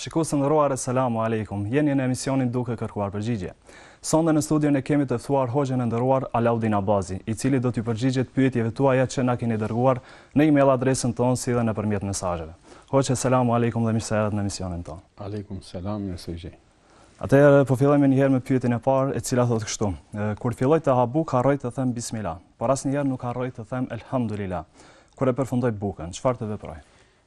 Shikues të nderuar Esalamu Alejkum. Jeni në emisionin Duke kërkuar përgjigje. Sonde në studion e kemi të ftuar hoxhën e nderuar Alaudin Abazi, i cili do t'u përgjigjet pyetjeve tuaja që na keni dërguar në email adresën tonë si dhe nëpërmjet mesazheve. Hoxhë Esalamu Alejkum dhe mirë se erdhët në emisionin tonë. Alejkum Selam, mirë se ju gjeta. Atëherë po fillojmë një herë me pyetjen e parë, e cila thotë kështu: Kur filloj të ha bukë, harroj të them bismillah, por asnjëherë nuk harroj të them elhamdulillah kur e përfundoj bukën. Çfarë të veproj?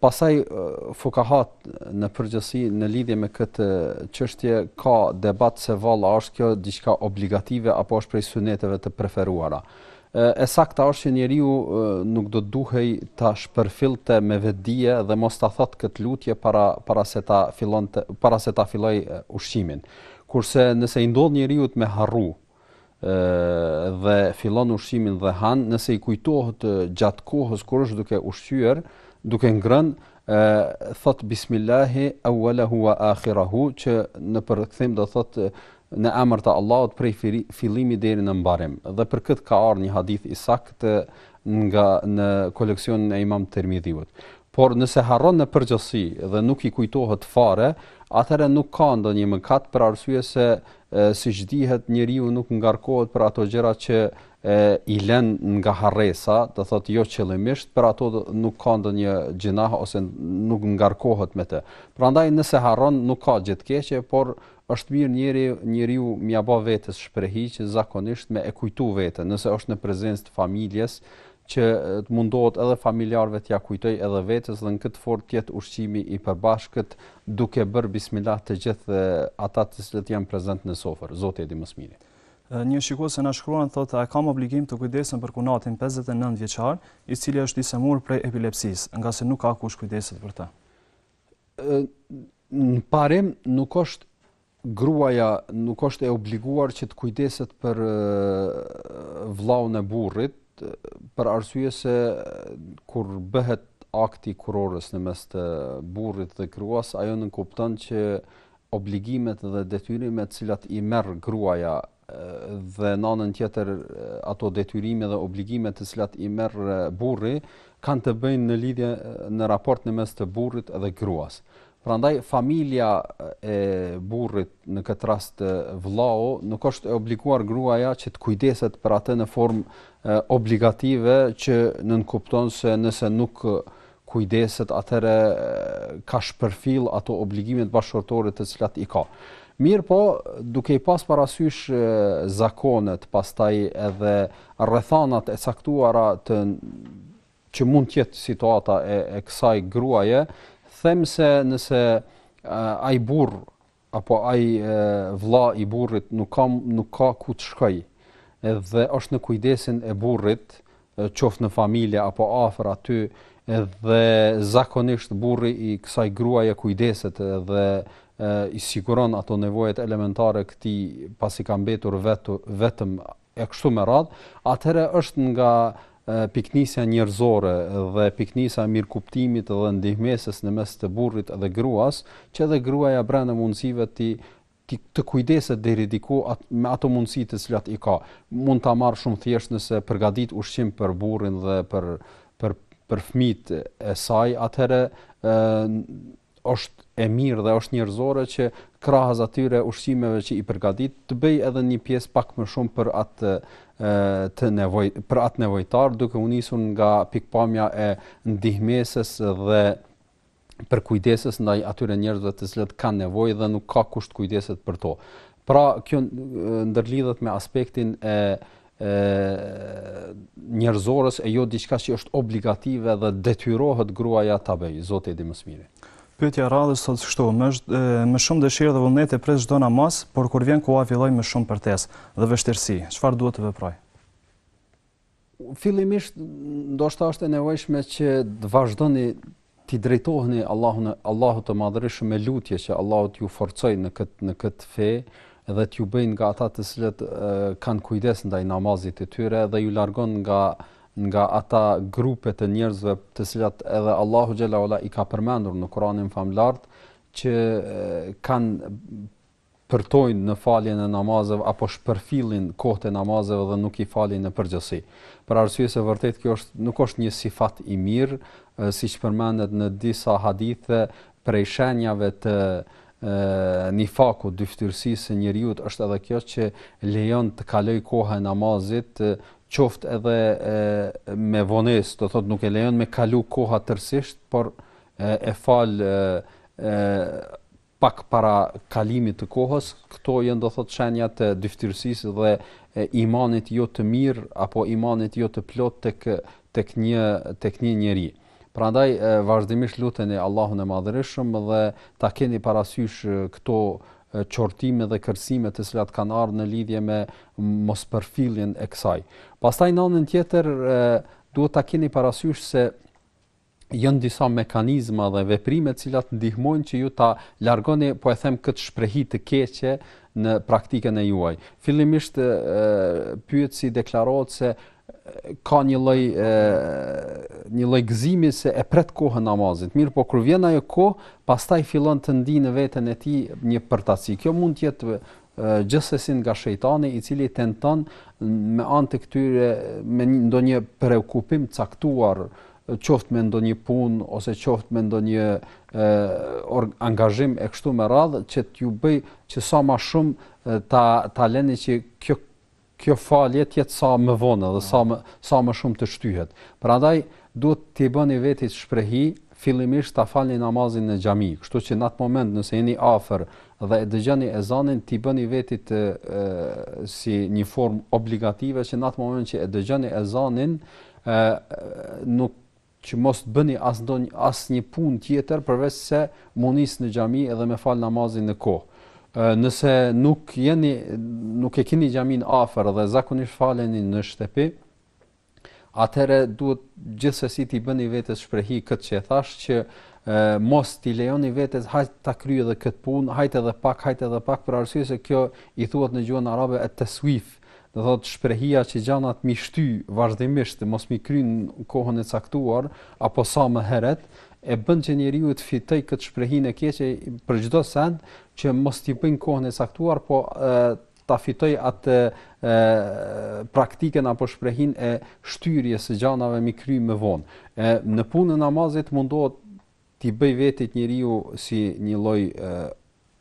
Pastaj fukahat në përgjithësi në lidhje me këtë çështje ka debat se vallë a është kjo diçka obligative apo është prej suneteve të preferuara. E sakta është që njeriu nuk do të duhej ta shpërfillte me vetëdije dhe mos ta thotë këtë lutje para para se ta fillonte para se ta fillojë ushqimin. Kurse nëse i ndodh njeriut me harru dhe fillon ushqimin dhe han, nëse i kujtohet gjatë kohës kur është duke ushqyer, duke ngrënë, thot bismillahi awwalahu wa akhirahu që në përkthim do thot në emër të Allahut prej fillimi deri në mbarim. Dhe për këtë ka ardhur një hadith i saktë nga në koleksionin e Imam Tirmidhiut. Por nëse harron në përgjithësi dhe nuk i kujtohet fare, atëherë nuk ka ndonjë mëkat për arsye se Siç dihet, njeriu nuk ngarkohet për ato gjëra që e, i lën nga harresa, do thotë jo qëllimisht, për ato nuk ka ndonjë gjinah ose nuk ngarkohet me të. Prandaj nëse harron nuk ka gjë të keqe, por është mirë njëri njeriu me ia ba vetes shprehi që zakonisht me e kujtu veten, nëse është në prezencë të familjes, që të mundohet edhe familjarëve t'ia kujtojë edhe vetes dhe në këtë formë të jetë ushqimi i përbashkët duke bërë bismillah të gjithë ata të cilët janë prezent në sofër. Zoti e di më së miri. Një shikuese na shkruan thotë a kam obligim të kujdesem për kunatin 59 vjeçar, i cili është i sëmurë prej epilepsisë, ngase nuk ka kush kujdeset për të. Në parim nuk është gruaja nuk është e obliguar që të kujdeset për vëllaun e burrit për arsye se kur bëhet akti i kurorës në mes të burrit dhe gruas, ajo nënkupton që obligimet dhe detyrimet të cilat i merr gruaja dhe në anën tjetër ato detyrime dhe obligime të cilat i merr burri kanë të bëjnë në lidhje në raport në mes të burrit dhe gruas. Prandaj familja e burrit në këtë rast vëllau nuk është e obliguar gruaja që të kujdeset për atë në formë obligative që nënkupton se nëse nuk kujdeset, atëherë ka shpërfillë ato obligimet bashkëshortore të cilat i ka. Mirpo, duke i pas parasysh zakonet, pastaj edhe rrethanat e caktuara që mund të jetë situata e, e kësaj gruaje, them se nëse ai burrë apo ai vëlla i burrit nuk ka nuk ka ku të shkojë dhe është në kujdesin e burrit, qoftë në familje apo afër aty, edhe zakonisht burri i kësaj gruaje kujdeset edhe i siguron ato nevojat elementare këtij pasi ka mbetur vetu, vetëm e kështu me radhë, atëherë është nga Pikënisja njerëzore dhe pikënisja e mirëkuptimit dhe ndihmesës në mes të burrit dhe gruas, që edhe gruaja brenda mundësive t'i t'i të kujdeset deri diku me ato mundësi të cilat i ka. Mund ta marr shumë thjesht nëse përgatit ushqim për burrin dhe për për për fëmijët e saj, atëherë ë është e mirë dhe është njerëzore që krahas atyre ushqimeve që i përgatit të bëjë edhe një pjesë pak më shumë për atë të nevoj për atë nevojtar duke u nisur nga pikpamja e ndihmesës dhe përkujdesjes ndaj atyre njerëzve të cilët kanë nevojë dhe nuk ka kush të kujdeset për to. Pra, kjo ndërlidhet me aspektin e e njerëzores e jo diçka që është obligative dhe detyrohet gruaja ta bëjë, Zoti e di më së miri. Pyetja e radhës thotë kështu, me me shumë dëshirë dhe vullnet e pres çdo namaz, por kur vjen koha filloj me shumë përtesë dhe vështirësi. Çfarë duhet të veproj? Fillimisht ndoshta është e nevojshme që të vazhdoni T'i drejtoheni Allahu Allahut të Madhërishëm me lutje që Allahu t'ju forcojë në këtë në këtë fe dhe t'ju bëjë nga ata të cilët kanë kujdes ndaj namazit të tyre dhe ju largon nga nga ata grupe të njerëzve të cilat edhe Allahu xhel-le ue ala i ka përmendur në Kur'anin famëlartë që kanë përtojnë në faljen e namazeve apo shpërfillin kohët e namazeve dhe nuk i falin në përgjithësi. Për arsye se vërtet kjo është nuk është një sifat i mirë, siç përmendet në disa hadithe prej shenjave të nifakut, dyftyrësisë së njeriu është edhe kjo që lejon të kalojë koha e namazit, qoftë edhe me vonesë, do thotë nuk e lejon me kalu koha tërësisht, por e fal pak para kalimit të kohës, këto janë do thotë shenja të dyftyrësisë dhe imanit jo të mirë apo imanit jo të plotë tek tek një tek një njeri. Prandaj vazhdimisht luteni Allahun e Madhërishëm dhe ta keni parasysh këto qortime dhe kërcime të cilat kanë ardhur në lidhje me mospërfilljen e kësaj. Pastaj në anën tjetër duhet ta keni parasysh se janë disa mekanizma dhe veprime të cilat ndihmojnë që ju ta largoni, po e them këtë shprehi të keqe në praktikën e juaj. Fillimisht pyetësi deklarohet se ka një lloj një lloj gëzimi se e pret kohën namazit. Mirëpo kur vjen ajo kohë, pastaj fillon të ndijë në veten e tij një përtaci. Kjo mund të jetë gjithsesi nga shejtani i cili tenton me anë të këtyre me ndonjë preokupim të caktuar qoftë me ndonjë punë ose qoftë me ndonjë angazhim e kështu me radhë që t'ju bëjë që sa më shumë ta ta lëni që kjo Kjo falje të jetë sa më vonë dhe sa më sa më shumë të shtyhet. Prandaj duhet t'i bëni vetit shprehi fillimisht ta falni namazin në xhami, kështu që në atë moment nëse jeni afër dhe e dëgjoni ezanin t'i bëni vetit ë si një formë obligative që në atë moment që e dëgjoni ezanin ë nuk që mos të bëni asnjë asnjë punë tjetër përveç se m'u nis në xhami edhe me fal namazin në kohë. Nëse nuk jeni nuk e keni xhaminë afër dhe zakonisht faleni në shtëpi, atëherë duhet gjithsesi t'i bëni vetes shprehi këtë që e thash që e, mos t'i lejoni vetes hajt ta kryej edhe këtë punë, hajt edhe pak, hajt edhe pak për arsye se kjo i thuhet në gjuhën arabe et-tesuif, Do të thotë shprehia që gjanat m'i shty vazhdimisht mos m'i kry në kohën e caktuar apo sa më heret, e bën që njeriu të fitojë këtë shprehinë e keqe për çdo send që mos t'i bëjë në kohën e caktuar, po ta fitojë atë e, praktikën apo shprehinë e shtyrjes së gjanave m'i kry më vonë. E, në punën e namazit mundohet T'i bëjë vetit njeriu si një lloj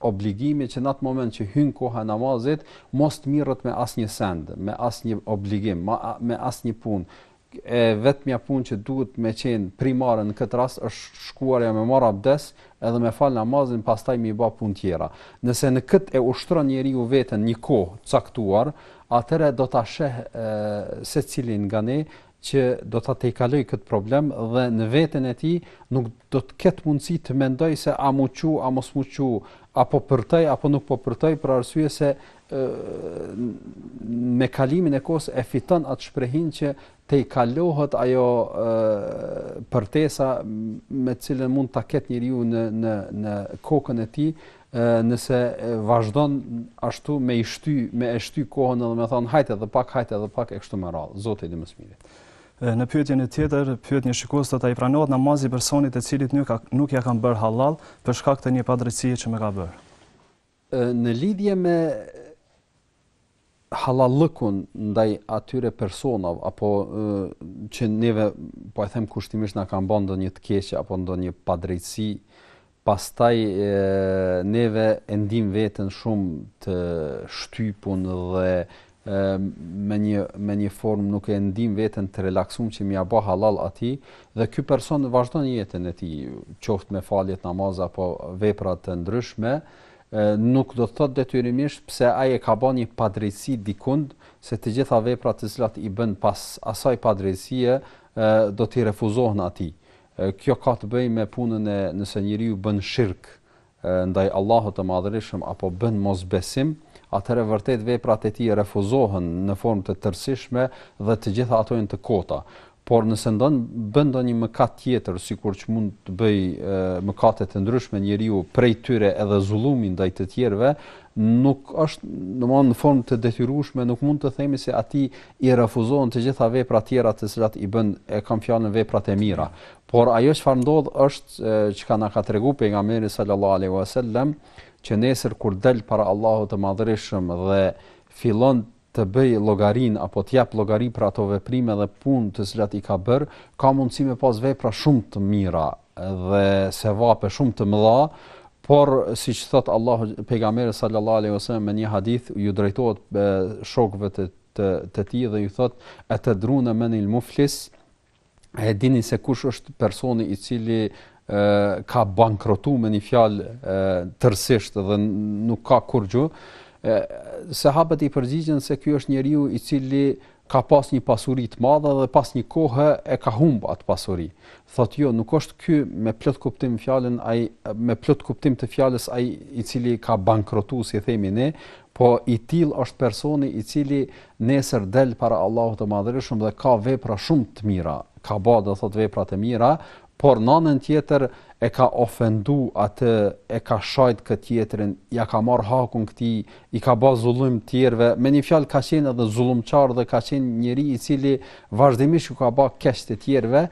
obligimi që në atë moment që hyn koha e namazit, mos të mirret me asnjë send, me asnjë obligim, me asnjë punë. E vetmja punë që duhet me qenë primare në këtë rast është shkuarja me marr abdes edhe me fal namazin, pastaj m'i ba punë tjera. Nëse në këtë e ushtron njeriu veten një kohë caktuar, atëherë do ta sheh secili nga ne që do ta tejkalojë këtë problem dhe në veten e tij nuk do të ketë mundësi të mendojë se a m'u çu, a mos m'u çu, a po përtoj, apo nuk po përtoj, për arsye se me kalimin e kohës e fiton atë shprehinë që tejkalohet ajo përtesa me cilën mund ta ketë njeriu në në në kokën e tij nëse vazhdon ashtu me i shty, me e shty kohën edhe me thonë hajt edhe pak, hajt edhe pak e kështu me radhë. Zoti e di më së miri. Në pyetjen e tjetër, pyet një shikues se a i pranohet namazi personit të cilit nuk, nuk ia kam bërë hallall për shkak të një padrejtësie që më ka bërë. Në lidhje me hallallëkun ndaj atyre personave apo që neve po e them kushtimisht na kanë ba ndonjë të keqe apo ndonjë padrejtësi pastaj e, neve e ndim veten shumë të shtypun dhe e, me një me një formë nuk e ndim veten të relaksum që me ia ba hallall atij dhe ky person vazhdon jetën e tij qoftë me falje të namazit apo vepra të ndryshme nuk do të thotë detyrimisht pse ai e ka ba një padrejtësi dikund, se të gjitha veprat të cilat i bën pas asaj padrejtësie do t'i refuzohen atij. Kjo ka të bëjë me punën e nëse njeriu bën shirk ndaj Allahut të Madhërishëm apo bën mosbesim, atëherë vërtet veprat e tij refuzohen në formë të tërësishme dhe të gjitha ato janë të kota. Por nëse ndonjë bën ndonjë mëkat tjetër, sikur që mund të bëjë mëkate të ndryshme njeriu, prej tyre edhe zullumi ndaj të tjerëve, nuk është, domthonë në formë të detyrueshme, nuk mund të themi se atij i refuzohen të gjitha veprat e tjera të cilat i bën, e kam fjalën veprat e mira. Por ajo çfarë ndodh është çka na ka tregu pejgamberi sallallahu alaihi wasallam që nesër kur del para Allahut të Madhërishëm dhe fillon të bëjë llogarinë apo të jap llogari për ato veprime dhe punë të cilat i ka bërë, ka mundësi me pas vepra shumë të mira dhe sevape shumë të mëdha, por siç thot Allahu pejgamberi sallallahu alaihi wasallam me një hadith ju drejtohet shokëve të të, të tij dhe ju thot atadruna man al muflis A e dini se kush është personi i cili ka bankrotu me një fjalë tërësisht dhe nuk ka kurgju, sahabët i përgjigjen se ky është njeriu i cili ka pas një pasuri të madhe dhe pas një kohe e ka humb atë pasuri. Thot jo, nuk është ky me plot kuptim, fjalën, ai, me plot kuptim të fjalës ai i cili ka bankrotu, si themi ne, po i tillë është personi i cili nesër del para Allahut të Madhërishëm dhe ka vepra shumë të mira, ka ba domethënë vepra të mira, por në anën tjetër e ka ofendu atë, e ka shajt këtë tjetrin, ja ka marrë hakun këtij, i ka ba zullum të tjerve, me një fjalë ka qenë edhe zullumqar dhe ka qenë njeri i cili vazhdimisht u ka ba keq të tjerve,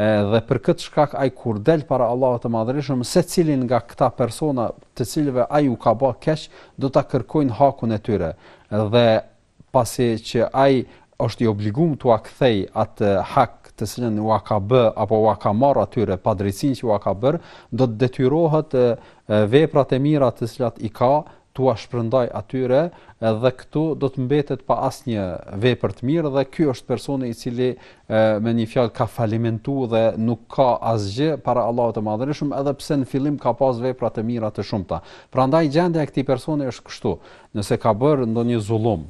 dhe për këtë shkak ai kur del para Allahut të Madhërishëm secili nga këta persona të cilëve ai u ka ba keq do ta kërkojnë hakun e tyre dhe pasi që ai është i obligum t'ua kthej atë hak të cilin ua ka bë apo ua ka marr atyre padrejtësinë që ua ka bër, do të detyrohet veprat e mira të cilat i ka t'ua shpërndaj atyre dhe këtu do të mbetet pa asnjë vepër të mirë dhe ky është personi i cili me një fjalë ka falimentu dhe nuk ka asgjë para Allahut të Madhërishëm edhe pse në fillim ka pas vepra të mira të shumta. Prandaj gjendja e këtij personi është kështu. Nëse ka bërë ndonjë zullum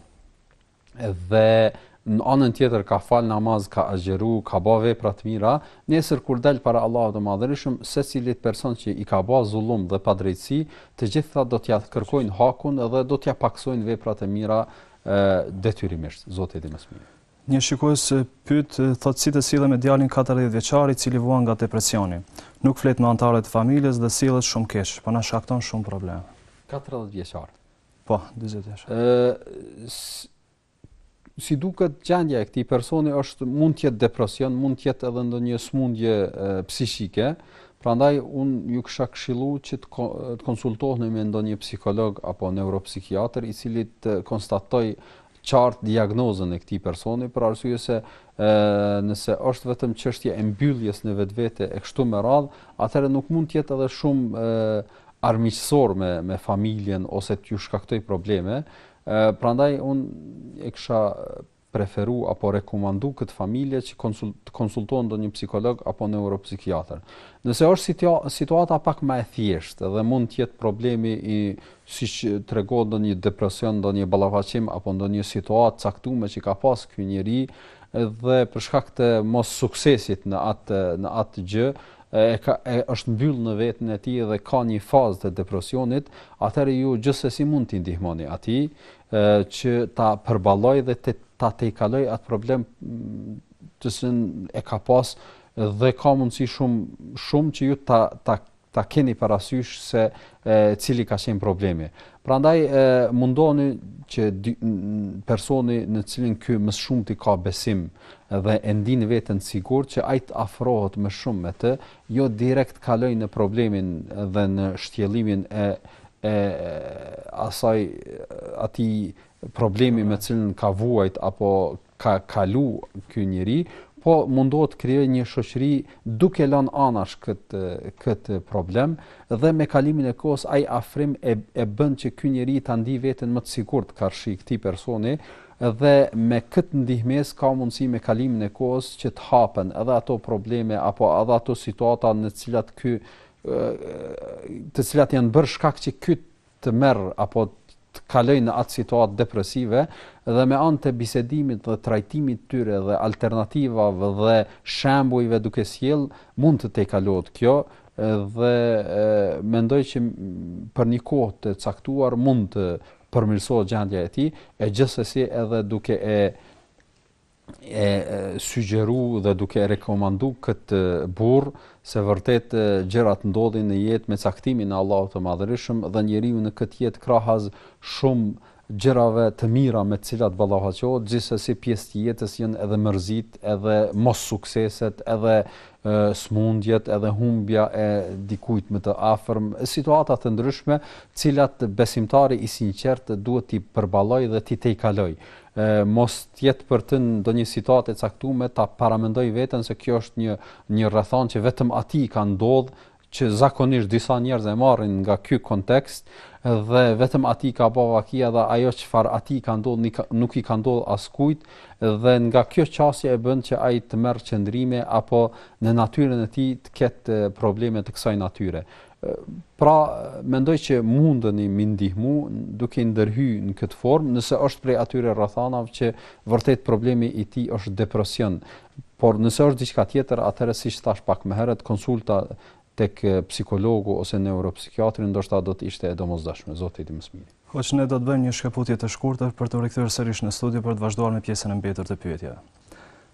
dhe në anën tjetër ka fal namaz, ka agjëru, ka ba vepra të mira, nesër kur dal para Allahut të Madhërishëm, secilit person që i ka ba zullum dhe padrejtësi, të gjitha do t'ia kërkojnë hakun dhe do t'ia pakësojnë veprat e mira detyrimisht. Zoti i di më së miri. Një shikues pyet, thotë si të sillem me djalin katërdhjetë vjeçar i cili vuan nga depresioni. Nuk flet me anëtarët e familjes dhe sillet shumë keq. Po na shkakton shumë probleme. Katërdhjetë vjeçar. Po, dyzet vjeçar. Ë si duket gjendja e këtij personi është mund të jetë depresion, mund të jetë edhe ndonjë sëmundje psiqike. Prandaj un ju kisha këshilluar që të, të konsultoheni me ndonjë psikolog apo neuropsikiatër i cili të konstatoj qartë diagnozën e këtij personi për arsye se nëse është vetëm çështje e mbylljes në vetvete e kështu me radh, atëherë nuk mund të jetë edhe shumë armiqësor me me familjen ose t'ju shkaktoj probleme. Prandaj un e kisha preferu apo rekomandu këtë familje që konsult, të konsultohen ndonjë psikolog apo neuropsikiatër. Nëse është situata pak ma e thjeshtë dhe mund të jetë problemi i siç tregon ndonjë depresion, ndonjë ballafaqim apo ndonjë situatë të caktuar që ka pas ky njeri dhe për shkak të mos suksesit në atë në atë gjë e ka e është mbyll në veten e tij dhe ka një fazë të depresionit, atëherë ju gjithsesi mund t'i ndihmoni atij që ta përballojë dhe të ta tejkaloj atë problem të cilin e ka pas dhe ka mundësi shumë shumë që ju ta ta ta keni parasysh se cili ka qenë problemi. Prandaj mundoni që personi në të cilin ky më shumë ti ka besim dhe e ndin veten të sigurt që ai të afrohet më shumë me të, jo direkt kaloj në problemin dhe në shtjellimin e e asaj atij problemi me cilin ka vuajt apo ka kalu ky njeri, po mundohet të krijojë një shoqëri duke lënë anash këtë këtë problem dhe me kalimin e kohës ai afrim e e bën që ky njeri ta ndi veten më të sigurt karshi këtij personi dhe me këtë ndihmesë ka mundësi me kalimin e kohës që të hapen edhe ato probleme apo edhe ato situata në të cilat ky të cilat janë bërë shkak që ky të merr apo të kalojë në atë situatë depresive dhe me anë të bisedimit dhe trajtimit të tyre dhe alternativave dhe shembujve duke sjell mund të tejkalohet kjo dhe mendoj që për një kohë të caktuar mund të përmirësohet gjendja e tij e gjithsesi edhe duke e e sugjeru dhe duke e rekomandu këtë burr se vërtet gjërat ndodhin në jetë me caktimin e Allahut të Madhërishëm dhe njeriu në këtë jetë krahas shumë gjërave të mira me të cilat ballafaqohet, gjithsesi pjesë të jetës janë edhe mërzit, edhe mossukseset, edhe e, smundjet, edhe humbja e dikujt më të afërm, situata të ndryshme, të cilat besimtari i sinqertë duhet t'i përballojë dhe t'i tejkalojë. e mos të jetë për të ndonjë situatë e caktume ta paramendoj veten se kjo është një një rrethanë që vetëm atij i ka ndodhë që zakonisht disa njerëz e marrin nga ky kontekst dhe vetëm atij ka ba vakia dhe ajo çfarë atij i ka ndodh nuk i ka ndodhë askujt dhe nga kjo qasje e bën që ai të merr qëndrime apo në natyrën e tij të ketë probleme të kësaj natyre. Pra, mendoj që mundëni me i ndihmu duke i ndërhy në këtë formë, nëse është prej atyre rrethanave që vërtet problemi i tij është depresion. Por nëse është diçka tjetër, atëherë siç thash pak më herët, konsulta tek psikologu ose neuropsikiatri ndoshta do të ishte e domosdoshme. Zoti e di më së miri. Hoxhë ne do të bëjmë një shkëputje të shkurtër për t'u rikthyer sërish në studio për të vazhduar me pjesën e mbetur të pyetjeve.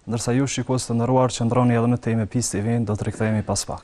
Ndërsa ju shikues të nderuar qëndroni edhe më tej me Peace TV, do të rikthehemi pas pak.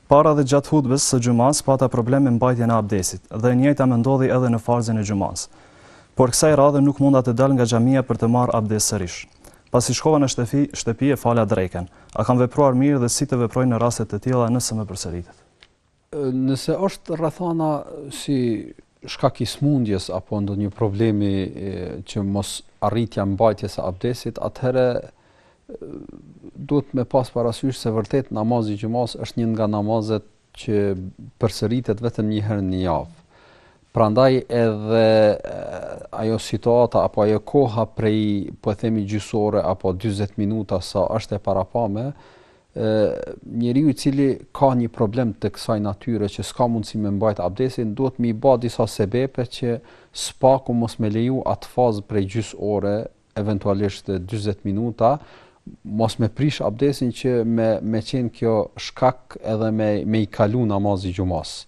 Para dhe gjatë hutbes së xhumasë pata problem me mbajtjen e abdesit, dhe e njëjta më ndodhi edhe në farzin e xhumasë. Por kësaj radhe nuk munda të dal nga xhamia për të marrë abdes sërish. Pasi shkova në shti, shtëpi e fala dreken. A kam vepruar mirë dhe si të veproj në raste të tilla nëse më përsëritet? Nëse është rrethana si shkak i smundjes apo ndonjë problemi që mos arritja mbajtjes së abdesit, atëherë duhet me pas parasysh se vërtet namazi i xhumas është një nga namazet që përsëritet vetëm një herë në javë. Prandaj edhe ajo situata apo ajo koha prej po e themi gjys ore apo 40 minuta sa është e parapame, ë njeriu i cili ka një problem të kësaj natyre që s'ka mundësi me mbajt abdesin, duhet me i ba disa sebepe që së paku mos me leju atë fazë prej gjys ore, eventualisht 40 minuta, mos me prish abdesin që me, me qenë kjo shkak edhe me, me i kalu namazi i xhumas.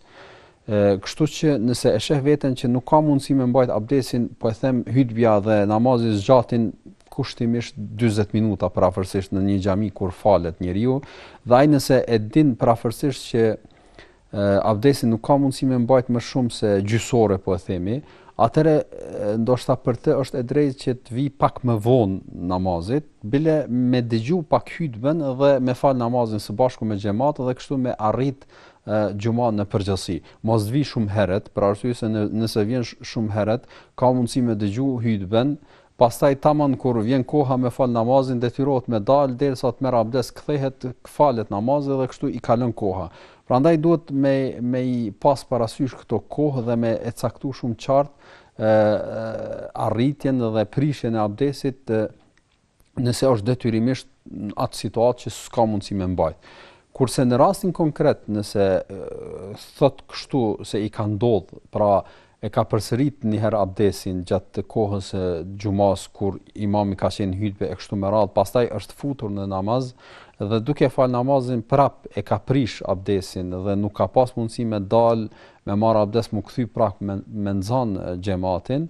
Kështu që nëse e sheh veten që nuk ka mundësi me mbajt abdesin, po e them hutbja dhe namazi zgjatin kushtimisht 40 minuta përafërsisht në një xhami kur falet njeriu, dhe ai nëse e din përafërsisht që abdesin nuk ka mundësi me mbajt më shumë se gjys ore po e themi, atëhere ndoshta për të është e drejtë që të vi pak më vonë namazit, bile me dëgju pak hutbën dhe me fal namazin së bashku me xhemat dhe kështu me arrit xhuma në përgjithësi. Mos të vijë shumë herët, për arsye se nëse vjen shumë herët, ka mundësi me dëgju hutben, pastaj tamam kur vjen koha me fal namazin, detyrohet me dalë derisa të merr abdes, kthehet, falet namazi dhe kështu i kalon koha. Prandaj duhet me me i pas parasysh këto kohë dhe me e caktu shumë qartë ë arritjen dhe prishjen e abdesit nëse është detyrimisht në atë situatë që s'ka mundësi me mbajt. Kurse në rastin konkret, nëse thot kështu se i ka ndodh, pra e ka përsërit një herë abdesin gjatë kohës së xhumas kur imami ka qenë hutbe e kështu me radhë, pastaj është futur në namaz dhe duke fal namazin prap e ka prish abdesin dhe nuk ka pas mundësi me dal me marr abdes m'u kthy prap me, me nxan xhematin,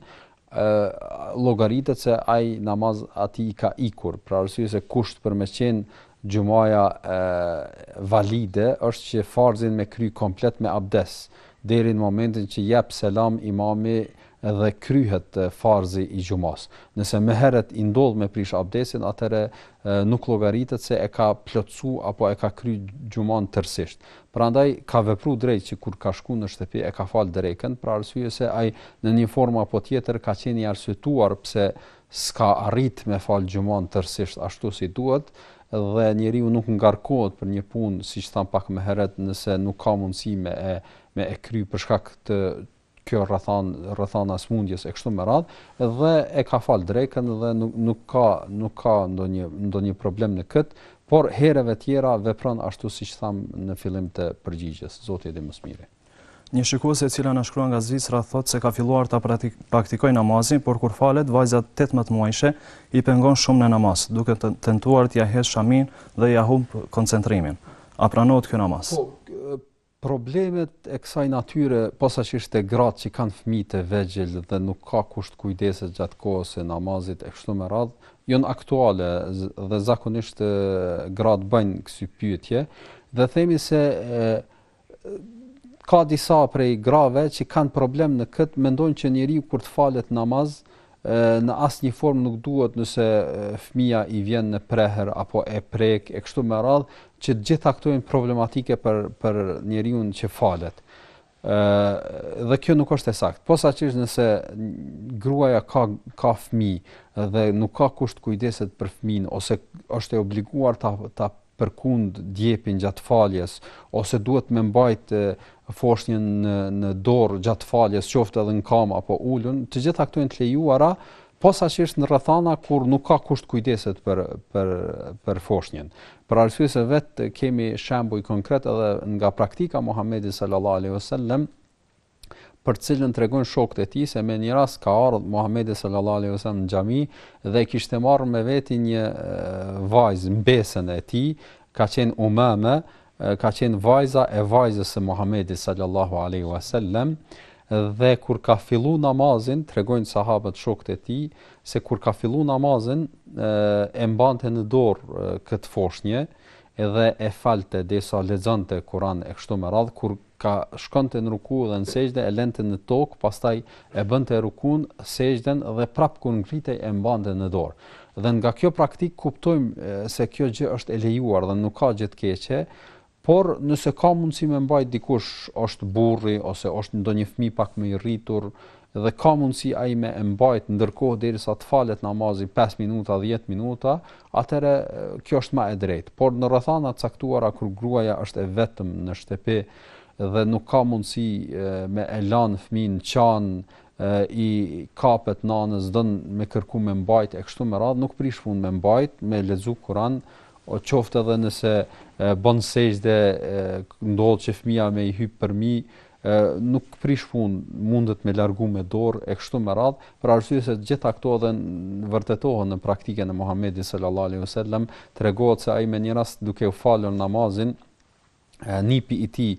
llogaritet se ai namaz atij i ka ikur, për arsye se kusht për me qenë xhumaja valide është që farzin me kry komplet me abdes, deri në momentin që jep selam imami dhe kryhet farzi i xhumas. Nëse më herët i ndodh me prish abdesin, atëherë nuk llogaritet se e ka plotësu apo e ka kry xhumanë tërësisht. Prandaj ka vepru drejt që kur ka shku në shtëpi e ka fal drekën, për arsye se ai në një formë apo tjetër ka qenë i arsyetuar pse s'ka arrit me fal xhumanë tërësisht ashtu si duhet dhe njeriu nuk ngarkohet për një punë siç thamë pak më herët nëse nuk ka mundësi me e me e kry për shkak të kjo rrethan rrethanës smundjes e kështu me radh dhe e ka fal drekën dhe nuk nuk ka nuk ka ndonjë ndonjë problem në kët por herëve tjera vepron ashtu siç tham në fillim të përgjigjes Zoti e di më së miri Një shikuese e cila na shkruan nga Zvicra thotë se ka filluar ta praktikojë namazin, por kur falet vajza 18 muajshe i pengon shumë në namaz, duke tentuar t'ia heqë shaminë dhe ia humb koncentrimin. A pranohet kjo namaz? Po, Problemet e kësaj natyre, posaçërisht te gratë që kanë fëmijë të vegjël dhe nuk ka kush të kujdeset gjatë kohës së namazit e kështu me radhë, janë aktuale dhe zakonisht gratë bëjnë kësi pyetje dhe themi se ka disa prej grave që kanë problem në këtë, mendojnë që njeriu kur të falet namaz, në asnjë formë nuk duhet nëse fëmija i vjen në prehër apo e prek e kështu me radhë që të gjitha këto janë problematike për për njeriun që falet. ë dhe kjo nuk është e saktë. Posaçërisht nëse gruaja ka ka fëmijë dhe nuk ka kush të kujdeset për fëmijën ose është e obliguar ta ta përkund djepin gjatë faljes ose duhet me mbajt foshnjën në në dorë gjatë faljes, qoftë edhe në kamë apo ulun, të gjitha këto janë të lejuara, posaçërisht në rrethana kur nuk ka kush t'kujdeset për për për foshnjën. Për arsye se vet kemi shembuj konkret edhe nga praktika e Muhamedit sallallahu alaihi wasallam për të cilën tregojnë shokët e tij se me një rast ka ardhur Muhamedi sallallahu alaihi wasallam në xhami dhe e kishte marrë me veti një vajzë mbesën e tij, ka qenë Umame, ka qenë vajza e vajzës së Muhamedit sallallahu alaihi wasallam dhe kur ka fillu namazin, tregojnë sahabët shokët e tij, se kur ka fillu namazin, e mbante në dorë këtë foshnje, edhe e falte derisa lexonte Kuran e kështu me radhë, kur ka shkonte në ruku dhe në sexhde e lente në tokë pastaj e bënte rukun sexhden dhe prap kur ngritej e mbante në dorë dhe nga kjo praktikë kuptojmë se kjo gjë është e lejuar dhe nuk ka gjë të keqe por nëse ka mundësi me mbajt dikush është burri ose është ndonjë fëmijë pak më i rritur dhe ka mundësi ai me e mbajt ndërkohë derisa të falet namazi 5 minuta 10 minuta atëherë kjo është më e drejtë. Por në rrethana të caktuara kur gruaja është e vetëm në shtëpi dhe nuk ka mundësi me e lanë fëmin qan i kapet nanës don me kërku me mbajt e kështu me radh nuk prish punë me mbajt me lexu Kur'an o qoftë edhe nëse bën sexhde ndodh që fëmia me i hyp përmi e nuk prish punë, mundet me largu me dorë e kështu me radhë, për arsye se të gjitha këto edhe vërtetohen në praktikën e Muhamedit sallallahu alaihi wasallam, tregohet se ai me një rast duke u falur namazin, nipi i tij,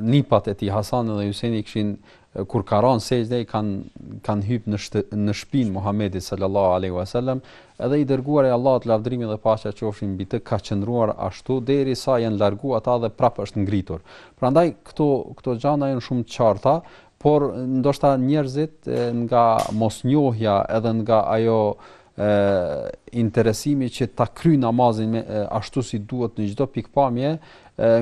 nipat e tij Hasani dhe Hyseni kishin kur ka ran n'sexhde kanë kanë hyp në shtë, në shpinë Muhamedit sallallahu alaihi wasallam, Edhe i Dërguari i Allahut lavdërimi dhe paqja qofshin mbi të ka qëndruar ashtu derisa janë largu ata dhe prap është ngritur. Prandaj këto këto gjana janë shumë të qarta, por ndoshta njerëzit nga mosnjohja edhe nga ajo interesimi që ta kryjnë namazin me ashtu si duhet në çdo pikëpamje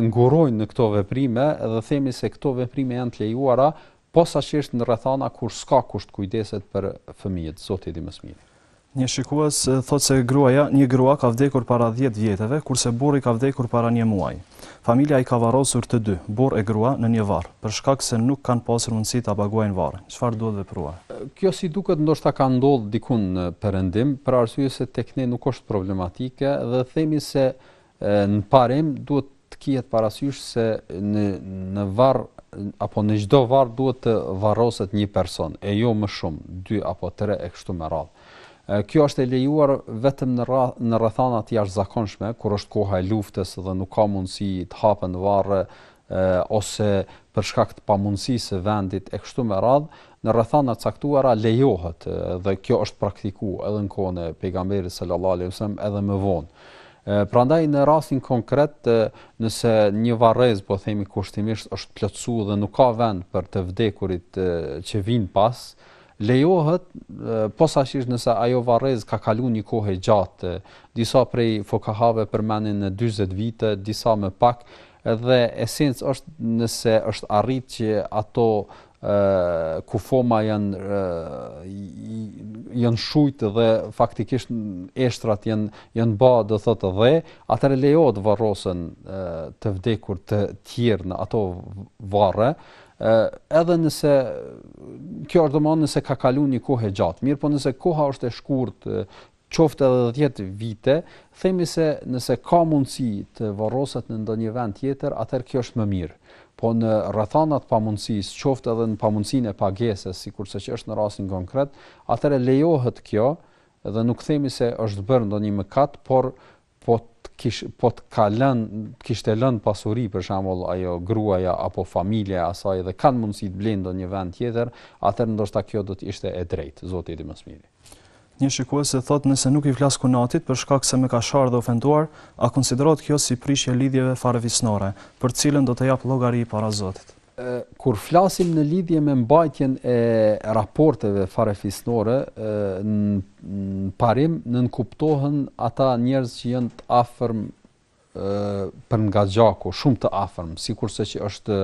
ngurrojnë në këto veprime dhe themi se këto veprime janë të lejuara Posaçërisht në rrethana kur s'ka kush të kujdeset për fëmijët, Zoti e di më së miri. Një shikues thotë se gruaja, një grua ka vdekur para dhjetë vjetëve, kurse burri ka vdekur para një muaji. Familja i ka varrosur të dy, burrë e grua, në një varr, për shkak se nuk kanë pasur mundësi ta paguajnë varrin. Çfarë duhet vepruar? Kjo si duket ndoshta ka ndodhë dikund në Perëndim, për arsye se tek ne nuk është problematike dhe themi se Në parim duhet të kihet parasysh se në në varr apo në çdo varr duhet të varroset një person e jo më shumë, dy apo tre e kështu me radhë. Kjo është e lejuar vetëm në rrath, në rrethana të jashtëzakonshme, kur është koha e luftës dhe nuk ka mundësi të hapen varre ose për shkak të pamundësisë së vendit e kështu me radhë, në rrethana të caktuara lejohet dhe kjo është praktikuar edhe në kohën e pejgamberit sallallahu alaihi wasallam edhe më vonë. Prandaj në rastin konkret, nëse një varrez po themi kushtimisht është plotësuar dhe nuk ka vend për të vdekurit që vijnë pas, lejohet posaçërisht nëse ajo varrez ka kaluar një kohë e gjatë, disa prej fukahave përmendin në 40 vite, disa më pak, Edhe esencë është nëse është arrit që ato kufoma janë janë shujt dhe faktikisht eshtrat janë janë ba do thotë dhe atëherë lejohet varrosen të vdekur të tjerë në ato varre edhe nëse kjo është domosdoshmë nëse ka kaluar një kohë e gjatë mirëpo nëse koha është e shkurt qoftë edhe 10 vite, themi se nëse ka mundësi të varroset në ndonjë vend tjetër, atëherë kjo është më mirë. Po në rrethana të pamundësisë, qoftë edhe në pamundësinë e pagesës, sikurse që është në rastin konkret, atëherë lejohet kjo dhe nuk themi se është bërë ndonjë mëkat, por po të kish po të ka lënë të kishte lënë pasuri për shembull ajo gruaja apo familja e saj dhe kanë mundësi të blejnë ndonjë vend tjetër, atëherë ndoshta kjo do të ishte e drejtë, Zoti i di më së miri. Një shikuese thotë nëse nuk i flas kunatit për shkak se më ka sharë dhe ofenduar, a konsiderohet kjo si prishje e lidhjeve farefisnore, për të cilën do të jap llogari para Zotit? Kur flasim në lidhje me mbajtjen e raporteve farefisnore, në parim nënkuptohen ata njerëz që janë të afërm për nga gjaku, shumë të afërm, sikurse që është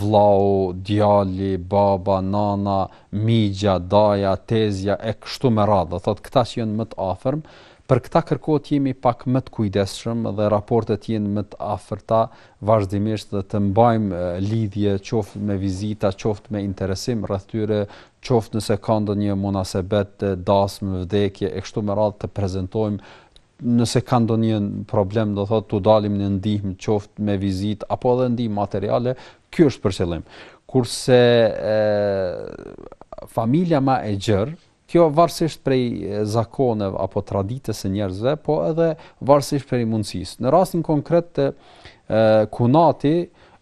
vllau, djali, baba, nana, mixha, daja, tezja e kështu me radhë, do thotë këta që janë më të afërm, për këta kërkohet t'jemi pak më të kujdesshëm dhe raportet t'jenë më të afërta vazhdimisht dhe të mbajmë lidhje qoftë me vizita, qoftë me interesim rreth tyre, qoftë nëse ka ndonjë munasebet, dasmë, vdekje e kështu me radhë të prezentojmë nëse ka ndonjë problem, do thotë t'u dalim në ndihmë qoftë me vizitë apo edhe ndihmë materiale, ky është për qëllim. Kurse e, familja më e gjerë, Kjo varësisht prej zakonev apo traditës së njerëzve, po edhe varësisht prej mundësisë. Në rastin konkret kunati,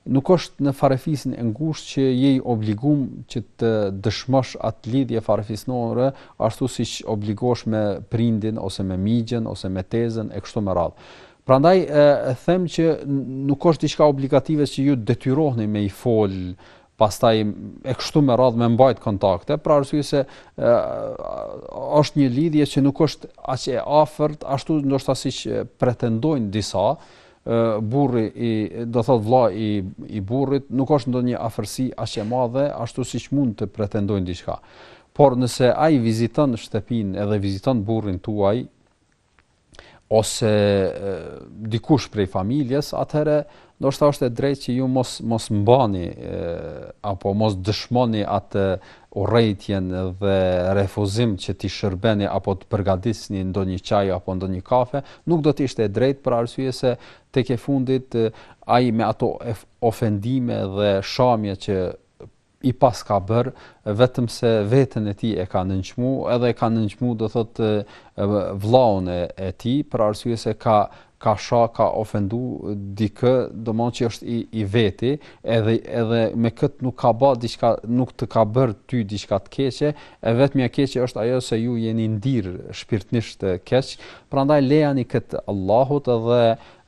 nuk është në farefisin e ngushtë që je i obligum që të dëshmosh atë lidhje farefisnore, ashtu siç obligohesh me prindin, ose me mixhën, ose me tezën, e kështu me radhë. Prandaj, e, them që nuk është diçka obligative që ju detyroheni me i folë, pastaj e kështu me radhë me mbajt kontakte, për arsye se e, është një lidhje që nuk është aq e afërt, ashtu ndoshta siç pretendojnë disa, burri i do thotë vlla i i burrit nuk është ndonjë afërsi aq e madhe ashtu siç mund të pretendojnë diçka. Por nëse ai viziton shtëpinë edhe viziton burrin tuaj, ose dikush prej familjes, atëherë ndoshta është e drejtë që ju mos mos mbani e, apo mos dëshmoni atë urrejtjen dhe refuzim që t'i shërbeni apo të përgatisni ndonjë çaj apo ndonjë kafe, nuk do të ishte e drejtë për arsye se tek e fundit ai me ato ofendime dhe shamje që i paska bërë vetëm se veten e tij e ka nënçmu edhe e ka nënçmu do thotë vllaun e, e tij për arsye se ka ka sha ka ofendu dikë domon që është i, i veti edhe edhe me kët nuk ka bë diçka nuk të ka bër ty diçka të keqe e vetmja keqe është ajo se ju jeni ndir shpirtnisht keq prandaj lejani kët Allahut edhe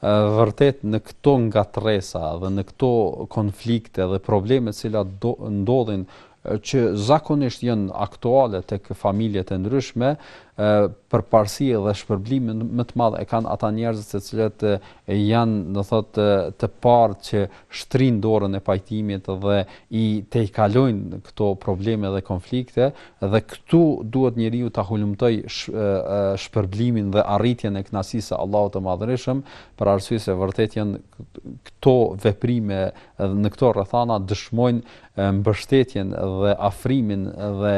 Vërtet në këto ngatrresa dhe në këto konflikte dhe probleme të cilat do, ndodhin që zakonisht janë aktuale tek familjet e ndryshme, përparësi dhe shpërblim më të madh e kanë ata njerëz të cilët janë, do thotë, të parët që shtrijnë dorën e pajtimit dhe i tejkalojnë këto probleme dhe konflikte, Dhe këtu duhet njeriu ta hulumtojë shpërblimin dhe arritjen e kënaqësisë së Allahut të Madhërishëm, për arsye se vërtet janë këto veprime në këto rrethana dëshmojnë mbështetjen dhe afrimin dhe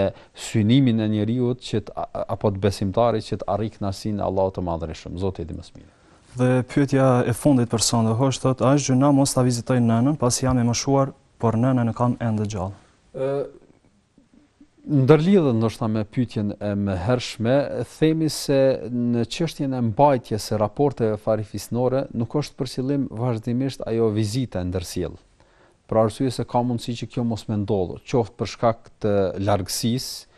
synimin e njeriut apo të besimtarit që të arrijë kënaqësinë e Allahut të Madhërishëm. Zoti i di më së miri. Dhe pyetja e fundit për sonte thotë, a është gjynah mos ta vizitoj nënën pasi jam e moshuar, por nënën e kam ende gjallë? Ndërlidhet ndoshta me pyetjen e mëhershme, themi se në çështjen e mbajtjes së raporteve farefisnore nuk është për qëllim vazhdimisht ajo vizita e ndërsjellë. Për arsye se ka mundësi që kjo mos me ndodhë, qoftë për shkak të largësisë,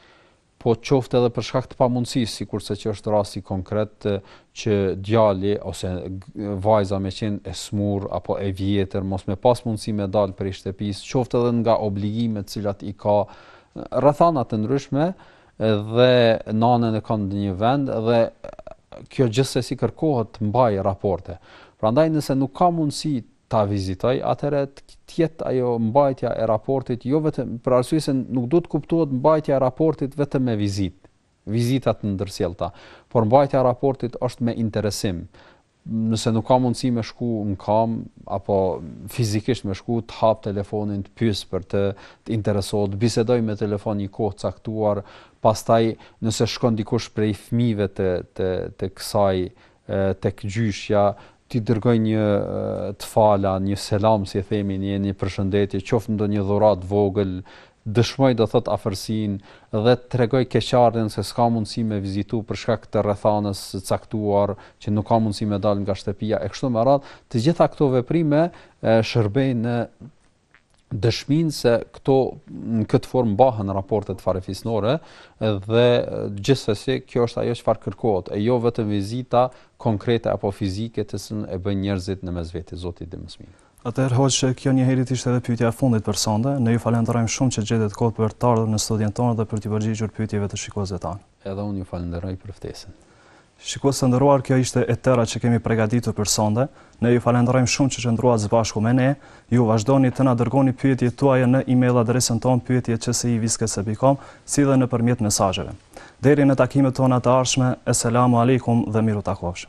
po qoftë edhe për shkak të pamundësisë, sikurse që është rasti konkret që djali ose vajza me qenë e smur apo e vjetër, mos me pas mundësi me dalë prej shtëpisë, qoftë edhe nga obligimet të cilat i ka rrethana të ndryshme dhe nanën e ka në një vend dhe kjo gjithsesi kërkohet të mbajë raporte. Prandaj nëse nuk ka mundësi ta vizitojë, atëherë të jetë ajo mbajtja e raportit, jo vetëm, për arsye se nuk duhet të kuptohet mbajtja e raportit vetëm me vizitë vizita të ndërsjellta, por mbajtja e raportit është me interesim. Nëse nuk ka mundësi me shku në kam apo fizikisht me shku, të hapë telefonin, të pyesë për të, të interesohet, bisedojë me telefon një kohë të caktuar, pastaj nëse shkon dikush prej fëmijëve të të të kësaj tek gjyshja, t'i dërgojë një të fala, një selam si themi një një përshëndetje, qoftë ndonjë dhuratë të vogël, dëshmojë do thotë afërsinë dhe tregojë keqardhjen se s'ka mundësi me vizitu për shkak të rrethanës së caktuar që nuk ka mundësi me dalë nga shtëpia e kështu me radhë, të gjitha këto veprime shërbejnë në dëshminë se këto në këtë formë mbahen raportet farefisnore dhe gjithsesi kjo është ajo çfarë kërkohet e jo vetëm vizita konkrete apo fizike të cilën e bëjnë njerëzit në mes veti Zoti di më së miri. Atëherë hoxhë kjo njëherit ishte edhe pyetja e fundit për sonte, ne ju falenderojmë shumë që gjetët kohë për të ardhur në studion tonë dhe për t'iu përgjigjur pyetjeve të shikuesve tanë. Edhe unë ju falënderoj për ftesën. Shikues të nderuar, kjo ishte e tëra që kemi pregatitur për sonte. Ne ju falënderojmë shumë që qëndruat së bashku me ne. Ju vazhdoni të na dërgoni pyetjet tuaja në email adresën tonë pyetje@qsiviskes.com, si dhe nëpërmjet mesazheve. Deri në takimet tona të ardhshme, Eselamu Alejkum dhe mirutakofshim.